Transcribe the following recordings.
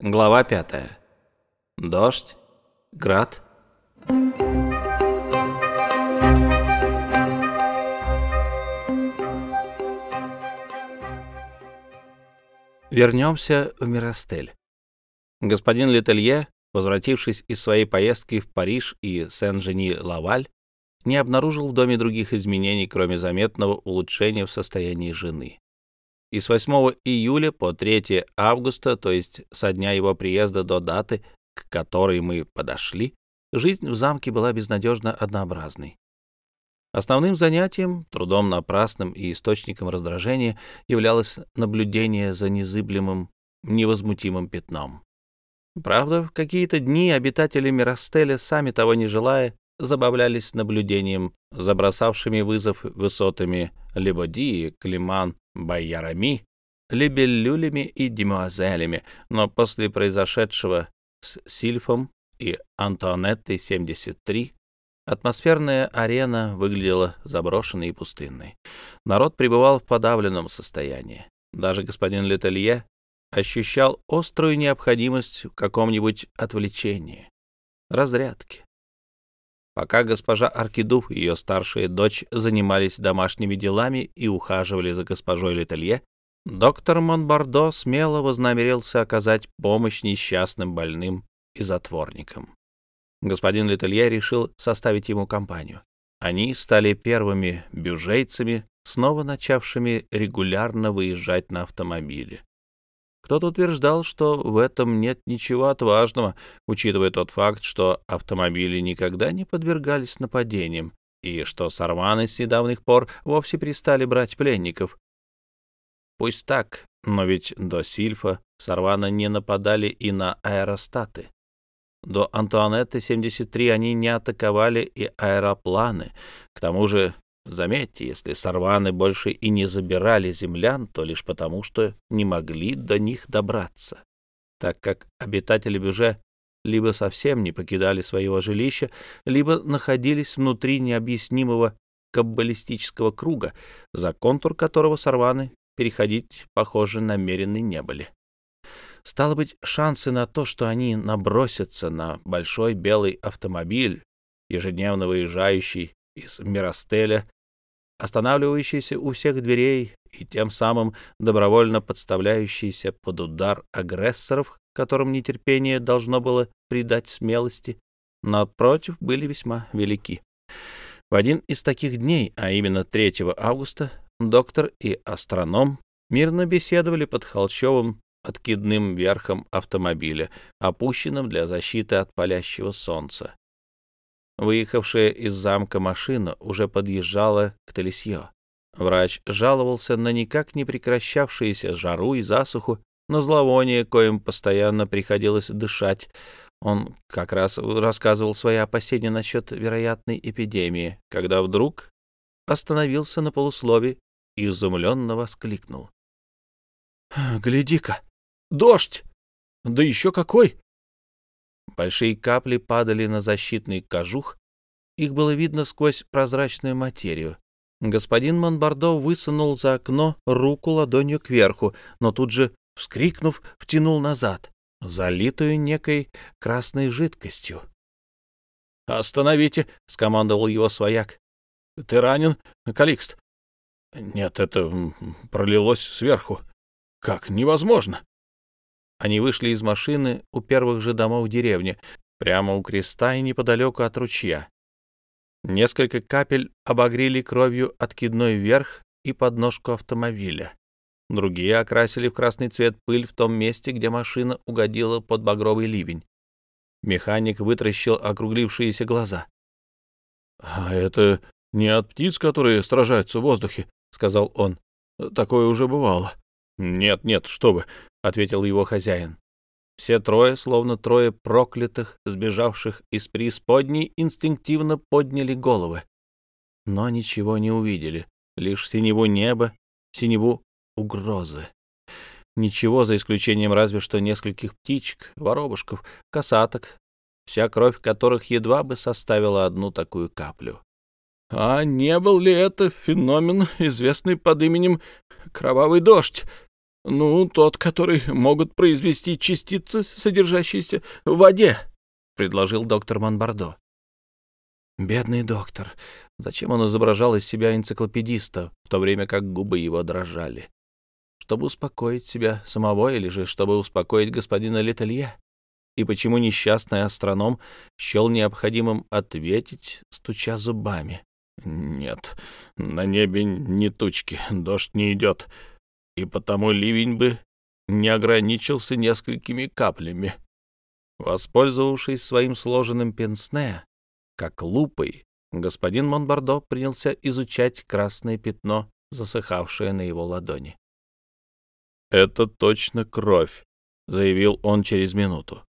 Глава 5. Дождь, град. Вернемся в Миростель. Господин Летелье, возвратившись из своей поездки в Париж и Сен-Жени-Лаваль, не обнаружил в доме других изменений, кроме заметного улучшения в состоянии жены и с 8 июля по 3 августа, то есть со дня его приезда до даты, к которой мы подошли, жизнь в замке была безнадежно однообразной. Основным занятием, трудом напрасным и источником раздражения являлось наблюдение за незыблемым, невозмутимым пятном. Правда, в какие-то дни обитатели Миростеля, сами того не желая, забавлялись наблюдением за бросавшими вызов высотами Лебодии, Климан, Байярами, Либеллюлями и Демуазелями, но после произошедшего с Сильфом и Антуанеттой 73 атмосферная арена выглядела заброшенной и пустынной. Народ пребывал в подавленном состоянии. Даже господин Летелье ощущал острую необходимость в каком-нибудь отвлечении, разрядке. Пока госпожа Аркидуф и ее старшая дочь занимались домашними делами и ухаживали за госпожой Летелье, доктор Монбардо смело вознамерился оказать помощь несчастным больным и затворникам. Господин Летелье решил составить ему компанию. Они стали первыми бюжейцами, снова начавшими регулярно выезжать на автомобиле. Кто-то утверждал, что в этом нет ничего отважного, учитывая тот факт, что автомобили никогда не подвергались нападениям, и что сарманы с недавних пор вовсе перестали брать пленников. Пусть так, но ведь до Сильфа сарваны не нападали и на аэростаты. До Антуанетты 73 они не атаковали и аэропланы. К тому же Заметьте, если сорваны больше и не забирали землян, то лишь потому, что не могли до них добраться, так как обитатели Бюже либо совсем не покидали своего жилища, либо находились внутри необъяснимого каббалистического круга, за контур которого сорваны переходить, похоже, намерены не были. Стало быть, шансы на то, что они набросятся на большой белый автомобиль, ежедневно выезжающий из Миростеля останавливающийся у всех дверей и тем самым добровольно подставляющийся под удар агрессоров, которым нетерпение должно было придать смелости, напротив, были весьма велики. В один из таких дней, а именно 3 августа, доктор и астроном мирно беседовали под холщовым откидным верхом автомобиля, опущенным для защиты от палящего солнца. Выехавшая из замка машина уже подъезжала к Талисье. Врач жаловался на никак не прекращавшиеся жару и засуху, на зловоние, коим постоянно приходилось дышать. Он как раз рассказывал свои опасения насчет вероятной эпидемии, когда вдруг остановился на полуслове и изумленно воскликнул. «Гляди-ка! Дождь! Да еще какой! Большие капли падали на защитный кожух, их было видно сквозь прозрачную материю. Господин Монбардо высунул за окно руку ладонью кверху, но тут же, вскрикнув, втянул назад, залитую некой красной жидкостью. «Остановите!» — скомандовал его свояк. «Ты ранен, Каликст?» «Нет, это пролилось сверху. Как невозможно!» Они вышли из машины у первых же домов деревни, прямо у креста и неподалеку от ручья. Несколько капель обогрели кровью откидной верх и подножку автомобиля. Другие окрасили в красный цвет пыль в том месте, где машина угодила под багровый ливень. Механик вытращил округлившиеся глаза. — А это не от птиц, которые сражаются в воздухе, — сказал он. — Такое уже бывало. — Нет, нет, что вы, — ответил его хозяин. Все трое, словно трое проклятых, сбежавших из преисподней, инстинктивно подняли головы. Но ничего не увидели, лишь синеву неба, синеву угрозы. Ничего, за исключением разве что нескольких птичек, воробушков, косаток, вся кровь которых едва бы составила одну такую каплю. А не был ли это феномен, известный под именем «Кровавый дождь»? «Ну, тот, который могут произвести частицы, содержащиеся в воде», — предложил доктор Монбардо. Бедный доктор. Зачем он изображал из себя энциклопедиста, в то время как губы его дрожали? Чтобы успокоить себя самого или же чтобы успокоить господина Летелье? И почему несчастный астроном счел необходимым ответить, стуча зубами? «Нет, на небе не тучки, дождь не идет, и потому ливень бы не ограничился несколькими каплями». Воспользовавшись своим сложенным пенсне, как лупой, господин Монбардо принялся изучать красное пятно, засыхавшее на его ладони. «Это точно кровь», — заявил он через минуту.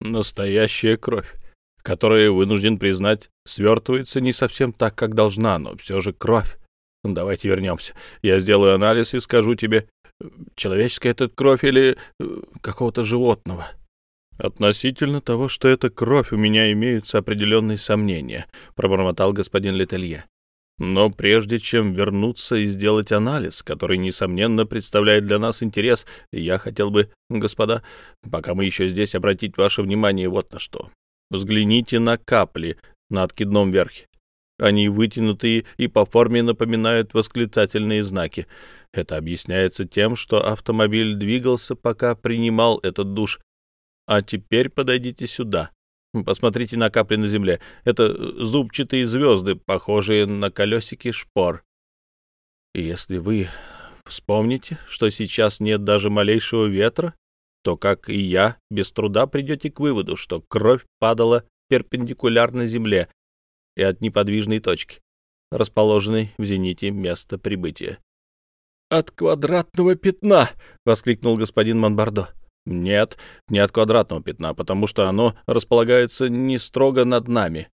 «Настоящая кровь, которая, вынужден признать, свертывается не совсем так, как должна, но все же кровь. Давайте вернемся. Я сделаю анализ и скажу тебе, человеческая это кровь или э, какого-то животного». «Относительно того, что это кровь, у меня имеются определенные сомнения», — пробормотал господин Летелье. «Но прежде чем вернуться и сделать анализ, который, несомненно, представляет для нас интерес, я хотел бы, господа, пока мы еще здесь, обратить ваше внимание вот на что. Взгляните на капли на откидном верхе. Они вытянутые и по форме напоминают восклицательные знаки. Это объясняется тем, что автомобиль двигался, пока принимал этот душ, а теперь подойдите сюда. Посмотрите на капли на земле. Это зубчатые звезды, похожие на колесики шпор. Если вы вспомните, что сейчас нет даже малейшего ветра, то, как и я, без труда придете к выводу, что кровь падала перпендикулярно земле и от неподвижной точки, расположенной в зените места прибытия. «От квадратного пятна!» — воскликнул господин Монбардо. Нет, не от квадратного пятна, потому что оно располагается не строго над нами.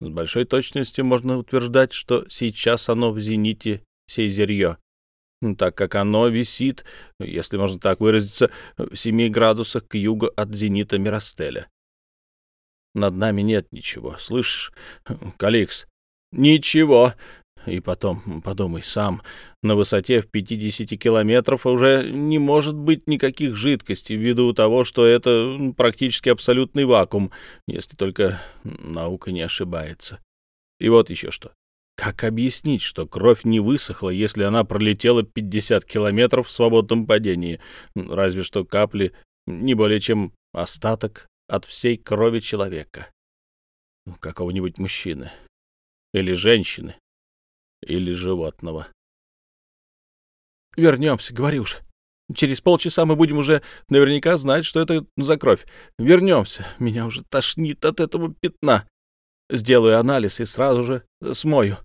С большой точностью можно утверждать, что сейчас оно в зените Сейзерье, так как оно висит, если можно так выразиться, в семи градусах к югу от зенита Миростеля. Над нами нет ничего, слышишь, Каликс? Ничего, и потом, подумай сам, на высоте в 50 километров уже не может быть никаких жидкостей ввиду того, что это практически абсолютный вакуум, если только наука не ошибается. И вот еще что. Как объяснить, что кровь не высохла, если она пролетела 50 километров в свободном падении? Разве что капли не более чем остаток от всей крови человека. Какого-нибудь мужчины. Или женщины или животного. «Вернемся, говорю же. Через полчаса мы будем уже наверняка знать, что это за кровь. Вернемся. Меня уже тошнит от этого пятна. Сделаю анализ и сразу же смою».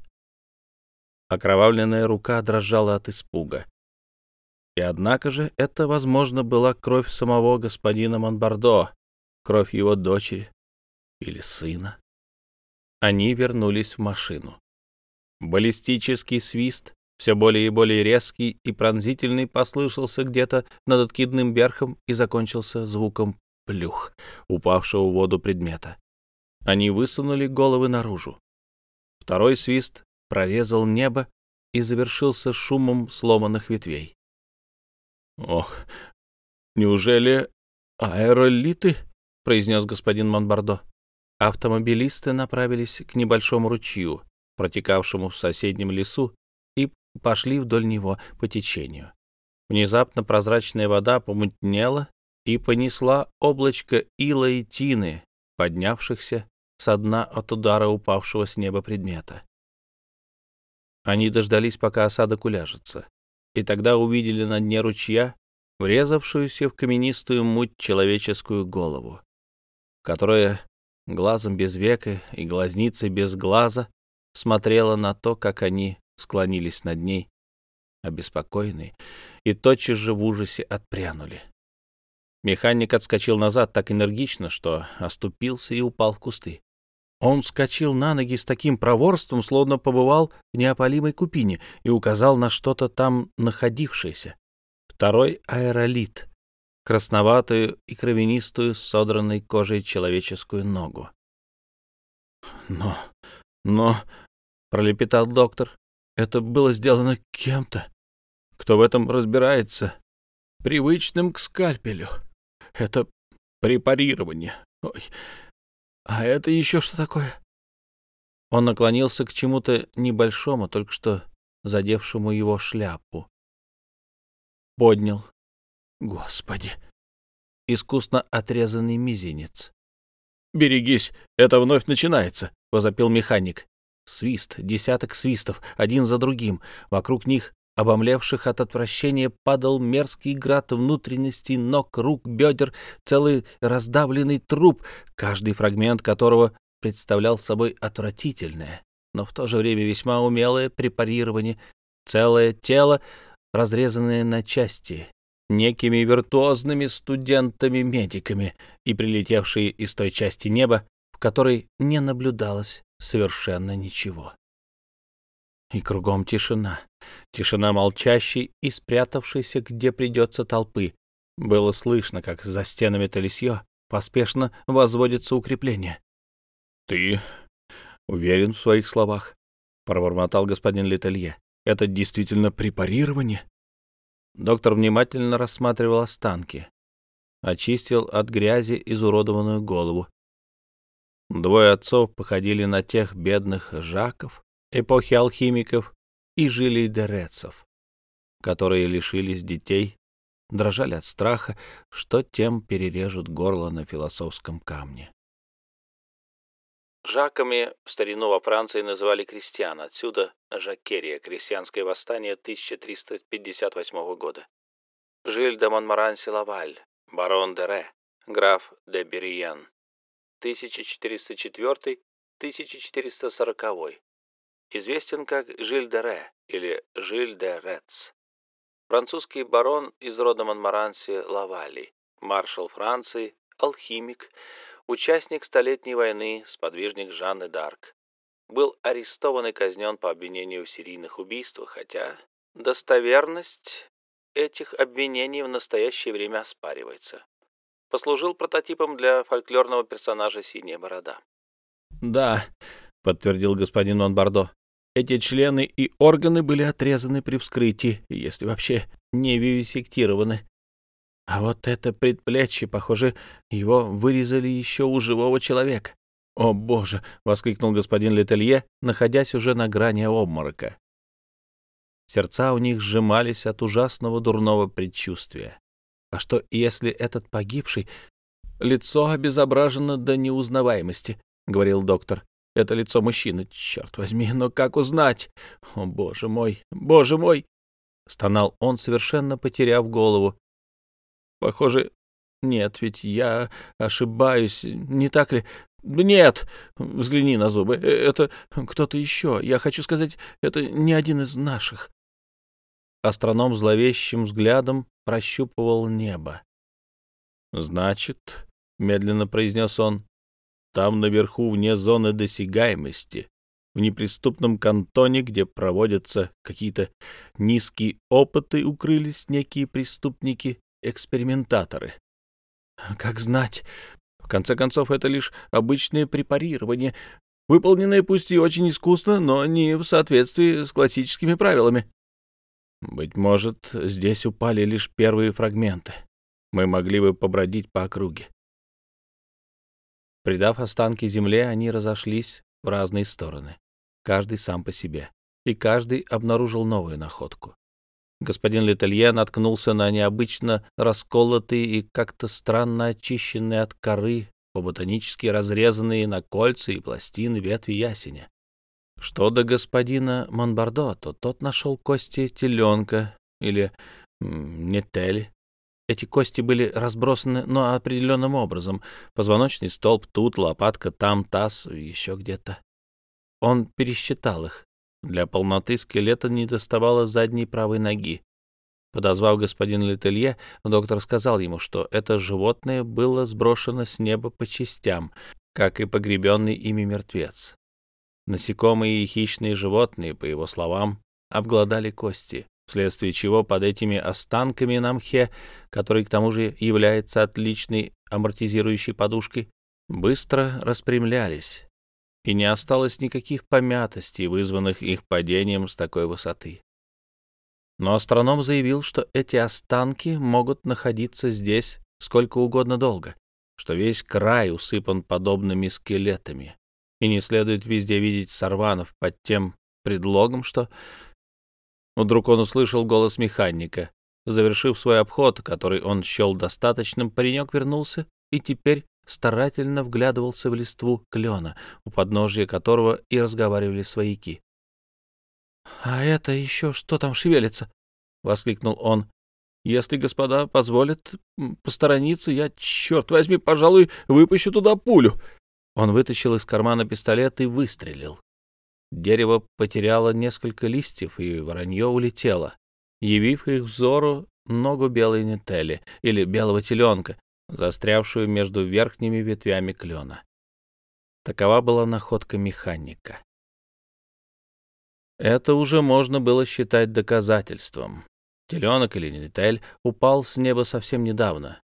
Окровавленная рука дрожала от испуга. И однако же это, возможно, была кровь самого господина Монбардо, кровь его дочери или сына. Они вернулись в машину. Баллистический свист, все более и более резкий и пронзительный, послышался где-то над откидным верхом и закончился звуком плюх, упавшего в воду предмета. Они высунули головы наружу. Второй свист прорезал небо и завершился шумом сломанных ветвей. «Ох, неужели аэролиты?» — произнес господин Монбардо. Автомобилисты направились к небольшому ручью, протекавшему в соседнем лесу, и пошли вдоль него по течению. Внезапно прозрачная вода помутнела и понесла облачко ила и тины, поднявшихся со дна от удара упавшего с неба предмета. Они дождались, пока осадок уляжется, и тогда увидели на дне ручья врезавшуюся в каменистую муть человеческую голову, которая глазом без века и глазницей без глаза смотрела на то, как они склонились над ней, обеспокоенные, и тотчас же в ужасе отпрянули. Механик отскочил назад так энергично, что оступился и упал в кусты. Он вскочил на ноги с таким проворством, словно побывал в неопалимой купине, и указал на что-то там находившееся. Второй аэролит, красноватую и кровянистую с содранной кожей человеческую ногу. Но, но — пролепетал доктор. «Это было сделано кем-то. Кто в этом разбирается? привычным к скальпелю. Это препарирование. Ой, а это еще что такое? Он наклонился к чему-то небольшому, только что задевшему его шляпу. Поднял. Господи! Искусно отрезанный мизинец. «Берегись, это вновь начинается», — возопил механик. Свист, десяток свистов, один за другим. Вокруг них, обомлевших от отвращения, падал мерзкий град внутренностей, ног, рук, бедер, целый раздавленный труп, каждый фрагмент которого представлял собой отвратительное, но в то же время весьма умелое препарирование, целое тело, разрезанное на части, некими виртуозными студентами-медиками и прилетевшие из той части неба, в которой не наблюдалось совершенно ничего. И кругом тишина. Тишина молчащей и спрятавшейся, где придется толпы. Было слышно, как за стенами Талисьё поспешно возводится укрепление. — Ты уверен в своих словах? — пробормотал господин Летелье. — Это действительно препарирование? Доктор внимательно рассматривал останки. Очистил от грязи изуродованную голову. Двое отцов походили на тех бедных Жаков, эпохи алхимиков и жилей дерецов, которые лишились детей, дрожали от страха, что тем перережут горло на философском камне. Жаками в старину во Франции называли крестьян, отсюда Жакерия, крестьянское восстание 1358 года. Жиль де Монмаранси-Лаваль, барон де Ре, граф де Бериян, 1404-1440, известен как Жиль де Ре или Жиль де Рец. Французский барон из рода Монмаранси Лавали, маршал Франции, алхимик, участник Столетней войны, сподвижник Жанны д'Арк. Был арестован и казнен по обвинению в серийных убийствах, хотя достоверность этих обвинений в настоящее время оспаривается послужил прототипом для фольклорного персонажа «Синяя борода». «Да», — подтвердил господин Монбардо, — «эти члены и органы были отрезаны при вскрытии, если вообще не вивисектированы. А вот это предплечье, похоже, его вырезали еще у живого человека. «О, боже!» — воскликнул господин Летелье, находясь уже на грани обморока. Сердца у них сжимались от ужасного дурного предчувствия. А что, если этот погибший... Лицо обезображено до неузнаваемости, — говорил доктор. Это лицо мужчины, черт возьми, но как узнать? О, боже мой, боже мой! Стонал он, совершенно потеряв голову. Похоже, нет, ведь я ошибаюсь, не так ли? Нет, взгляни на зубы, это кто-то еще. Я хочу сказать, это не один из наших. Астроном зловещим взглядом прощупывал небо. «Значит, — медленно произнес он, — там наверху, вне зоны досягаемости, в неприступном кантоне, где проводятся какие-то низкие опыты, укрылись некие преступники-экспериментаторы. Как знать, в конце концов, это лишь обычное препарирование, выполненное пусть и очень искусно, но не в соответствии с классическими правилами. Быть может, здесь упали лишь первые фрагменты. Мы могли бы побродить по округе. Придав останки земле, они разошлись в разные стороны, каждый сам по себе, и каждый обнаружил новую находку. Господин Летелье наткнулся на необычно расколотые и как-то странно очищенные от коры, по-ботанически разрезанные на кольца и пластины ветви ясеня. Что до господина Монбардо, то тот нашел кости теленка или нетели. Эти кости были разбросаны, но определенным образом. Позвоночный столб тут, лопатка там, таз, еще где-то. Он пересчитал их. Для полноты скелета не доставало задней правой ноги. Подозвав господин Летелье, доктор сказал ему, что это животное было сброшено с неба по частям, как и погребенный ими мертвец. Насекомые и хищные животные, по его словам, обглодали кости, вследствие чего под этими останками на мхе, который к тому же является отличной амортизирующей подушкой, быстро распрямлялись, и не осталось никаких помятостей, вызванных их падением с такой высоты. Но астроном заявил, что эти останки могут находиться здесь сколько угодно долго, что весь край усыпан подобными скелетами, и не следует везде видеть сорванов под тем предлогом, что... Вдруг он услышал голос механика. Завершив свой обход, который он счел достаточным, паренек вернулся и теперь старательно вглядывался в листву клена, у подножия которого и разговаривали свояки. «А это еще что там шевелится?» — воскликнул он. «Если господа позволят посторониться, я, черт возьми, пожалуй, выпущу туда пулю». Он вытащил из кармана пистолет и выстрелил. Дерево потеряло несколько листьев, и воронье улетело, явив их взору ногу белой нетели или белого теленка, застрявшую между верхними ветвями клена. Такова была находка механика. Это уже можно было считать доказательством. Теленок или нетель упал с неба совсем недавно,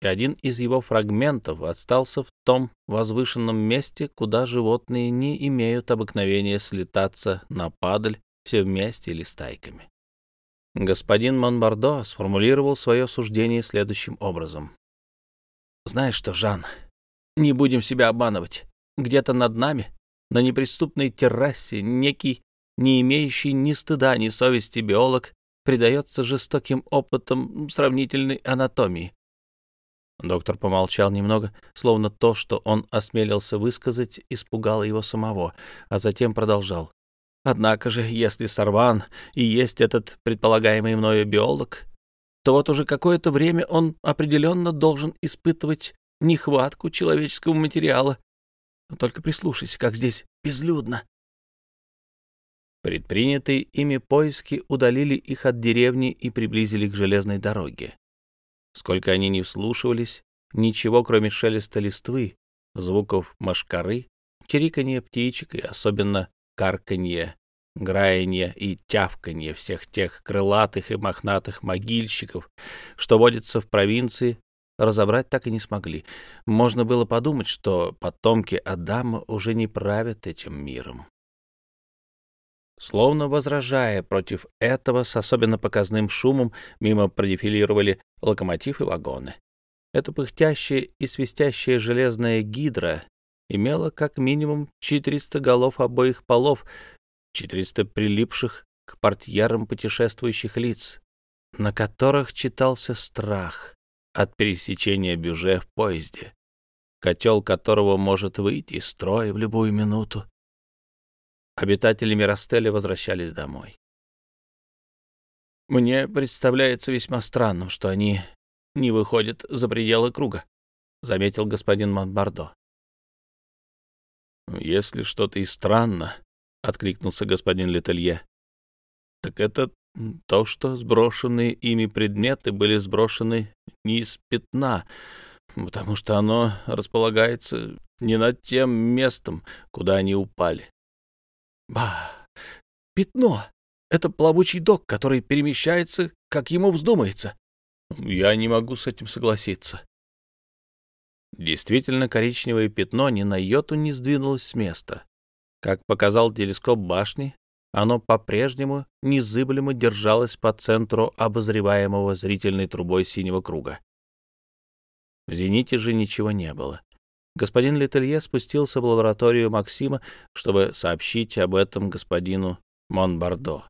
и один из его фрагментов остался в том возвышенном месте, куда животные не имеют обыкновения слетаться на падаль все вместе или стайками. Господин Монбардо сформулировал свое суждение следующим образом. «Знаешь что, Жан, не будем себя обманывать. Где-то над нами, на неприступной террасе, некий, не имеющий ни стыда, ни совести биолог предается жестоким опытам сравнительной анатомии, Доктор помолчал немного, словно то, что он осмелился высказать, испугало его самого, а затем продолжал. Однако же, если Сарван и есть этот предполагаемый мною биолог, то вот уже какое-то время он определенно должен испытывать нехватку человеческого материала. Только прислушайся, как здесь безлюдно. Предпринятые ими поиски удалили их от деревни и приблизили к железной дороге. Сколько они не вслушивались, ничего, кроме шелеста листвы, звуков машкары, чириканья птичек и особенно карканье, граянье и тявканье всех тех крылатых и мохнатых могильщиков, что водятся в провинции, разобрать так и не смогли. Можно было подумать, что потомки Адама уже не правят этим миром. Словно возражая против этого, с особенно показным шумом мимо продефилировали локомотив и вагоны. Эта пыхтящая и свистящая железная гидра имела как минимум 400 голов обоих полов, 400 прилипших к портьерам путешествующих лиц, на которых читался страх от пересечения бюже в поезде, котел которого может выйти из строя в любую минуту, Обитатели Миростеля возвращались домой. «Мне представляется весьма странным, что они не выходят за пределы круга», — заметил господин Монбардо. «Если что-то и странно», — откликнулся господин Летелье, — «так это то, что сброшенные ими предметы были сброшены не из пятна, потому что оно располагается не над тем местом, куда они упали. Ба! Пятно! Это плавучий док, который перемещается, как ему вздумается. Я не могу с этим согласиться. Действительно, коричневое пятно ни на йоту не сдвинулось с места. Как показал телескоп башни, оно по-прежнему незыблемо держалось по центру обозреваемого зрительной трубой синего круга. В зените же ничего не было господин Летелье спустился в лабораторию Максима, чтобы сообщить об этом господину Монбардо,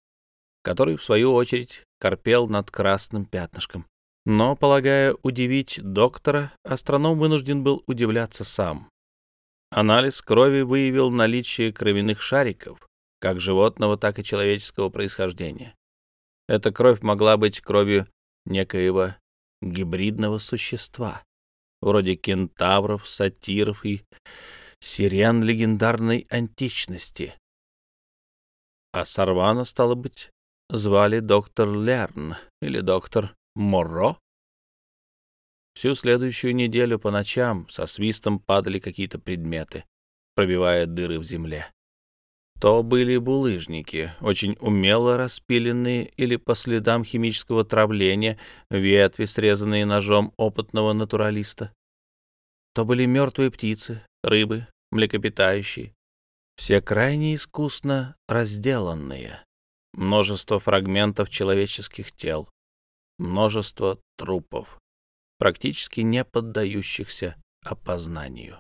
который, в свою очередь, корпел над красным пятнышком. Но, полагая удивить доктора, астроном вынужден был удивляться сам. Анализ крови выявил наличие кровяных шариков, как животного, так и человеческого происхождения. Эта кровь могла быть кровью некоего гибридного существа вроде кентавров, сатиров и сирен легендарной античности. А Сарвана, стало быть, звали доктор Лерн или доктор Морро. Всю следующую неделю по ночам со свистом падали какие-то предметы, пробивая дыры в земле. То были булыжники, очень умело распиленные или по следам химического травления, ветви, срезанные ножом опытного натуралиста. То были мертвые птицы, рыбы, млекопитающие, все крайне искусно разделанные. множество фрагментов человеческих тел, множество трупов, практически не поддающихся опознанию.